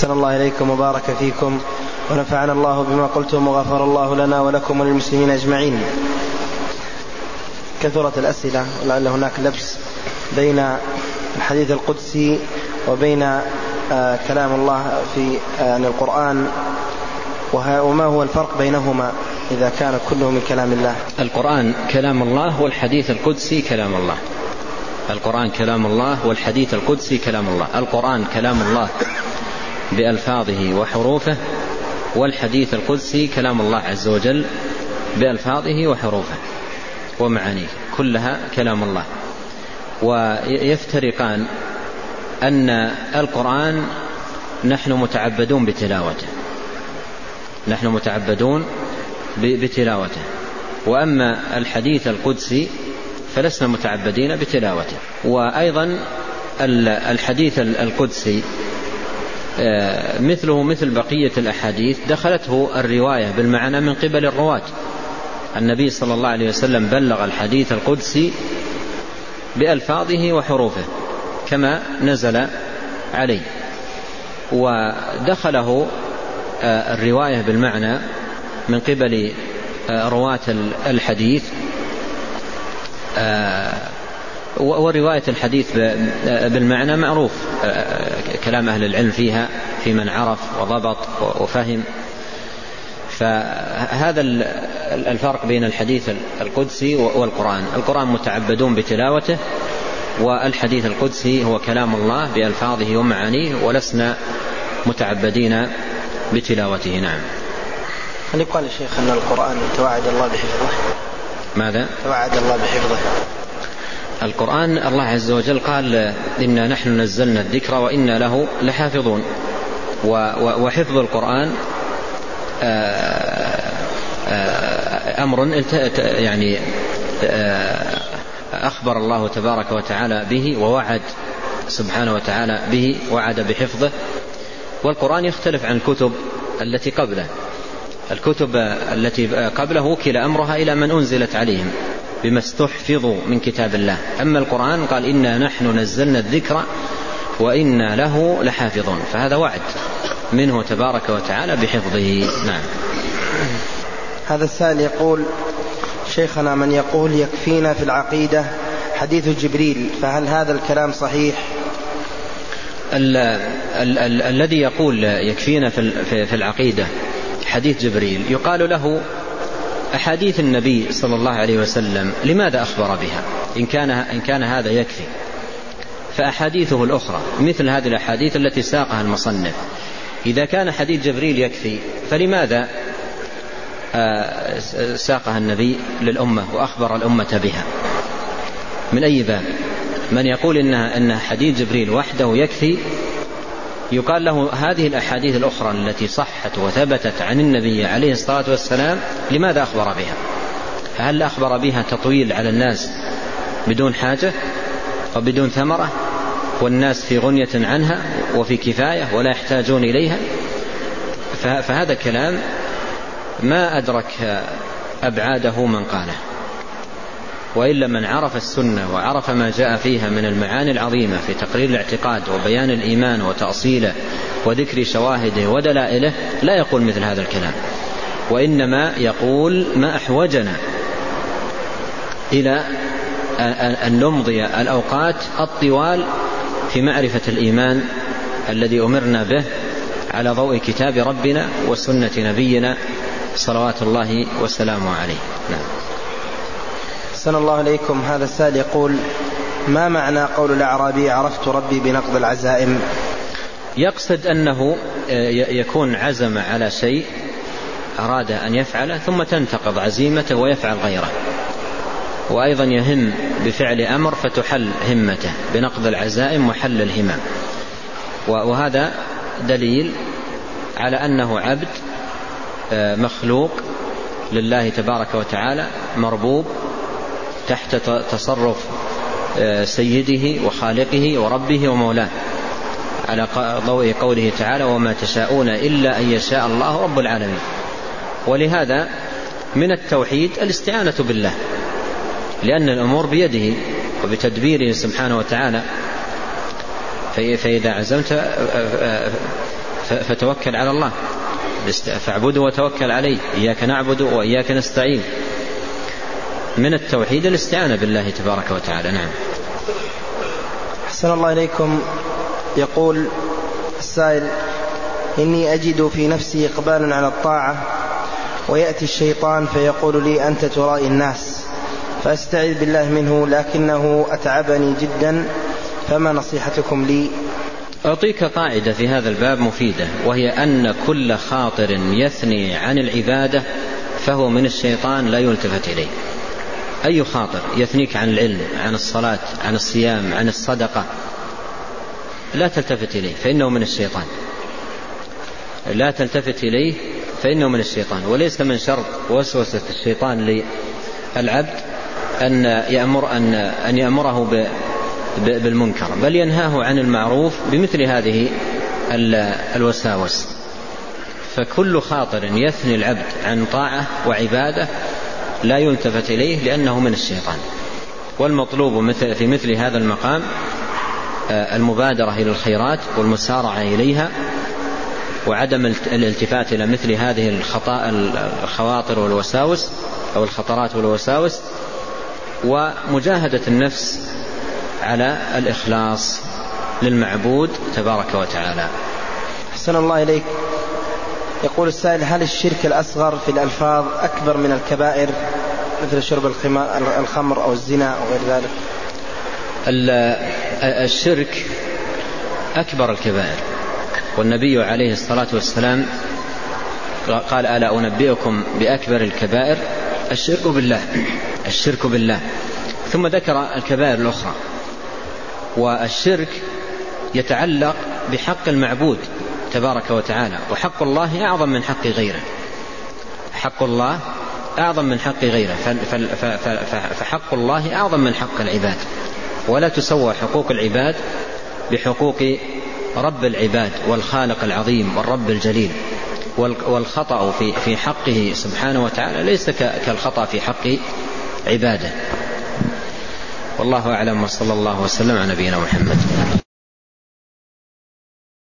أحسن الله إليكم وبارك فيكم ونفعنا الله بما قلتم وغفر الله لنا ولكم وللمسلمين أجمعين. كثرت الأسئلة ولعل هناك لبس بين الحديث القدسي وبين آه، كلام الله في يعني القرآن وما هو الفرق بينهما إذا كان كله من كلام الله؟ القرآن كلام الله والحديث القدسي كلام الله. القرآن كلام الله والحديث القدسي كلام الله. القرآن كلام الله. بألفاظه وحروفه والحديث القدسي كلام الله عز وجل بألفاظه وحروفه ومعانيه كلها كلام الله. ويفترقان أن القرآن نحن متعبدون بتلاوته. نحن متعبدون بتلاوته. وأما الحديث القدسي فلسنا متعبدين بتلاوته. وأيضا الحديث القدسي مثله مثل بقية الأحاديث دخلته الرواية بالمعنى من قبل الرواة. النبي صلى الله عليه وسلم بلغ الحديث القدسي بألفاظه وحروفه كما نزل عليه. ودخله آه، الرواية بالمعنى من قبل آه، رواة الحديث ورواية الحديث بالمعنى معروف. كلام أهل العلم فيها في من عرف وضبط وفهم. فهذا الفرق بين الحديث القدسي والقرآن. القرآن متعبدون بتلاوته والحديث القدسي هو كلام الله بألفاظه ومعانيه ولسنا متعبدين بتلاوته. نعم. هل يقال يا شيخ أن القرآن توعد الله بحفظه؟ ماذا؟ توعد الله بحفظه. القرآن الله عز وجل قال إنا نحن نزلنا الذكر وإنا له لحافظون. وحفظ القرآن آه، آه، أمر يعني آه، أخبر الله تبارك وتعالى به ووعد سبحانه وتعالى به وعد بحفظه. والقرآن يختلف عن الكتب التي قبله. الكتب التي قبله وكل أمرها إلى من أنزلت عليهم. بما استحفظوا من كتاب الله. أما القرآن قال إنا نحن نزلنا الذكر وإنا له لحافظون. فهذا وعد منه تبارك وتعالى بحفظه. نعم. هذا السائل يقول شيخنا من يقول يكفينا في العقيدة حديث جبريل فهل هذا الكلام صحيح؟ ال ال ال الذي يقول يكفينا في, في العقيدة حديث جبريل يقال له أحاديث النبي صلى الله عليه وسلم لماذا أخبر بها؟ إن كان, إن كان هذا يكفي. فأحاديثه الأخرى مثل هذه الأحاديث التي ساقها المصنف. إذا كان حديث جبريل يكفي فلماذا آه، ساقها النبي للأمة وأخبر الأمة بها؟ من أي باب؟ من يقول إنها حديث جبريل وحده يكفي يقال له هذه الأحاديث الأخرى التي صحت وثبتت عن النبي عليه الصلاة والسلام لماذا أخبر بها؟ هل أخبر بها تطويل على الناس بدون حاجة وبدون ثمرة؟ والناس في غنية عنها وفي كفاية ولا يحتاجون إليها؟ فهذا كلام ما أدرك أبعاده من قاله. وإلا من عرف السنة وعرف ما جاء فيها من المعاني العظيمة في تقرير الاعتقاد وبيان الإيمان وتأصيله وذكر شواهده ودلائله لا يقول مثل هذا الكلام. وإنما يقول ما أحوجنا إلى أن نمضي الأوقات الطوال في معرفة الإيمان الذي أمرنا به على ضوء كتاب ربنا وسنة نبينا صلوات الله وسلامه عليه. نعم. أحسن الله إليكم. هذا السائل يقول ما معنى قول الأعرابي عرفت ربي بنقض العزائم يقصد أنه آه، يكون عزم على شيء أراد أن يفعله ثم تنتقض عزيمته ويفعل غيره. وأيضا يهم بفعل أمر فتحل همته بنقض العزائم وحل الهمم. وهذا دليل على أنه عبد آه، مخلوق لله تبارك وتعالى مربوب تحت تصرف آه، سيده وخالقه وربه ومولاه. على ضوء قوله تعالى وما تشاءون إلا أن يشاء الله رب العالمين. ولهذا من التوحيد الاستعانة بالله لأن الأمور بيده وبتدبيره سبحانه وتعالى. فإذا عزمت فتوكل على الله. فاعبده وتوكل عليه. إياك نعبد وإياك نستعين. من التوحيد الاستعانة بالله تبارك وتعالى. نعم. أحسن الله إليكم. يقول السائل إني أجد في نفسي إقبال على الطاعة ويأتي الشيطان فيقول لي أنت ترائي الناس فأستعذ بالله منه لكنه أتعبني جدا فما نصيحتكم لي؟ أعطيك قاعدة في هذا الباب مفيدة وهي أن كل خاطر يثني عن العبادة فهو من الشيطان لا يلتفت إليه. أي خاطر يثنيك عن العلم عن الصلاة عن الصيام عن الصدقة؟ لا تلتفت إليه فإنه من الشيطان. لا تلتفت إليه فإنه من الشيطان. وليس من شرط وسوسة الشيطان للعبد أن يأمر أن أن يأمره بالمنكر بل ينهاه عن المعروف بمثل هذه الوساوس. فكل خاطر يثني العبد عن طاعة وعبادة لا يلتفت إليه لأنه من الشيطان. والمطلوب في مثل هذا المقام آه، المبادرة إلى الخيرات والمسارعة إليها وعدم الالتفات إلى مثل هذه الخواطر والوساوس أو الخطرات والوساوس ومجاهدة النفس على الإخلاص للمعبود تبارك وتعالى. أحسن الله إليك. يقول السائل هل الشرك الأصغر في الألفاظ أكبر من الكبائر مثل شرب الخمر أو الزنا أو غير ذلك؟ الشرك أكبر الكبائر. والنبي عليه الصلاة والسلام قال ألا أنبئكم بأكبر الكبائر؟ الشرك بالله الشرك بالله. ثم ذكر الكبائر الأخرى. والشرك يتعلق بحق المعبود. تبارك وتعالى. وحق الله أعظم من حق غيره. حق الله أعظم من حق غيره. فحق الله أعظم من حق العباد. ولا تسوى حقوق العباد بحقوق رب العباد والخالق العظيم والرب الجليل. والخطأ في في حقه سبحانه وتعالى ليس كالخطأ في حق عباده. والله أعلم وصلى الله وسلم على نبينا محمد.